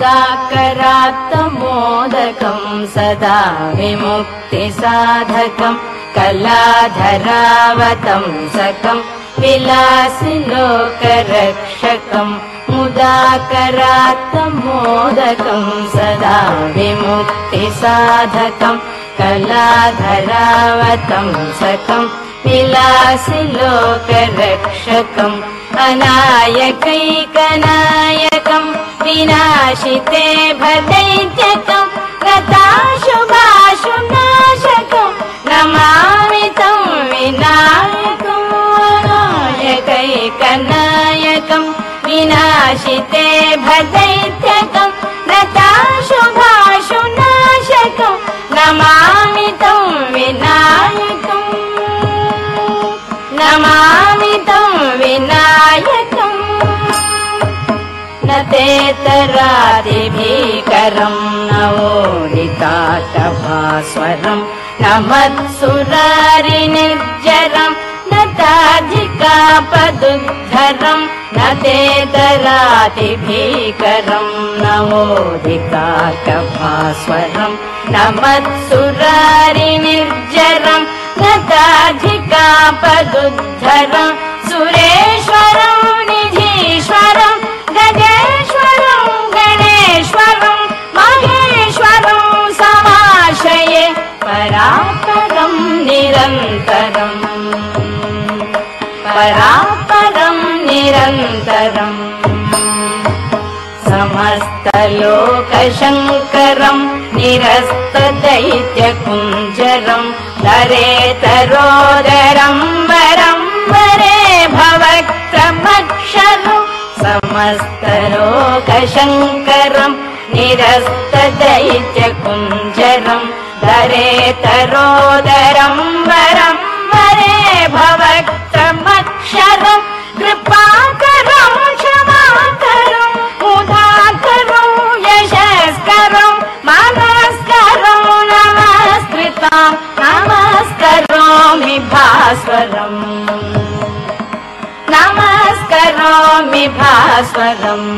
मुदाकरात्तमोदकम् सदा विमुक्तिसाधकम् कलाधरावतंसकम् विलासि लोकरक्षकम् मुदाकरात्तमोदकम् सदा विमुक्तिसाधकम् कलाधरावतंसकम् विलासि लोकरक्षकम् अनायकैकनायकम् विनाशिते भदैत्यकम् गताशुभाशुनाशकम् नमामि तं विनायकम् अनायकैकनायकम् विनाशिते भदैत्यकम् गताशुभाशुनाशकम् नमामि तं विनायकम् नमामि तेतरादिभीकरम् न ओदिताटभास्वरम् न मत्सुरारिनिर्जरम् न ताधिकापदुद्धरम् न तेतरादिभीकरम् न ओदिताटभास्वरम् न मत्सुरारिनिर्जरम् न ताधिकापदुद्धरम् परापरम् निरन्तरम् समस्तलोकशङ्करम् निरस्तदैत्यकुञ्जरम् दरेतरोदरम् वरम् वरे भवक्रमक्षरम् समस्तलोकशङ्करम् निरस्तदैत्यकुञ्जरम् दरेतरोदरम् भास्वरम्। नमस्करोमि भास्वरम्।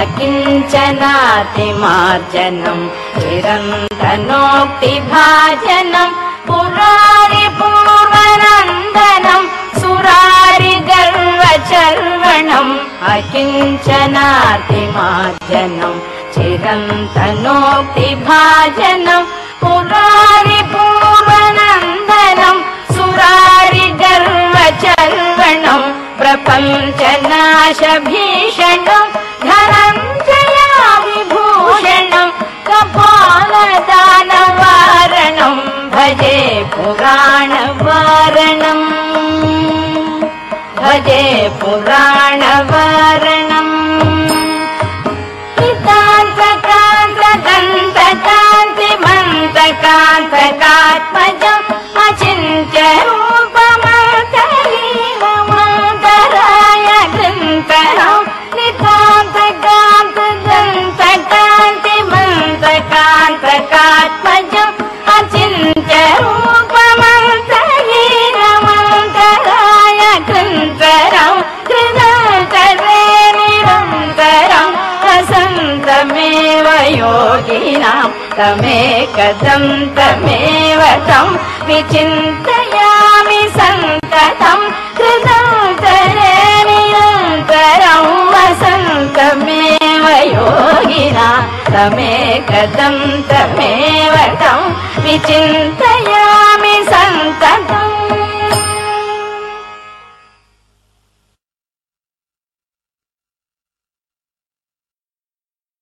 अकिञ्चनातिमार्जनम् चिरन्तनोक्तिभाजनम् पुरारि पूर्वनन्दनम् सुरारि गर्वचर्वणम् अकिञ्चनातिमार्जनम् चिरन्तनोक्तिभाजनम् प्रपञ्चनाशभीषणम् धनञ्जया विभूषणम् कपालदानवारणम् भजे पुराणवारणम् भजे पुराणवारणम् वसन्तमेव योगिनाम् तमेकदन्तमेव तम् विचिन्तयामि सन्ततम् कृतरे निरन्तरम् वसन्तमेव योगिना तमेकदन्तमेव तम् विचिन्तयामि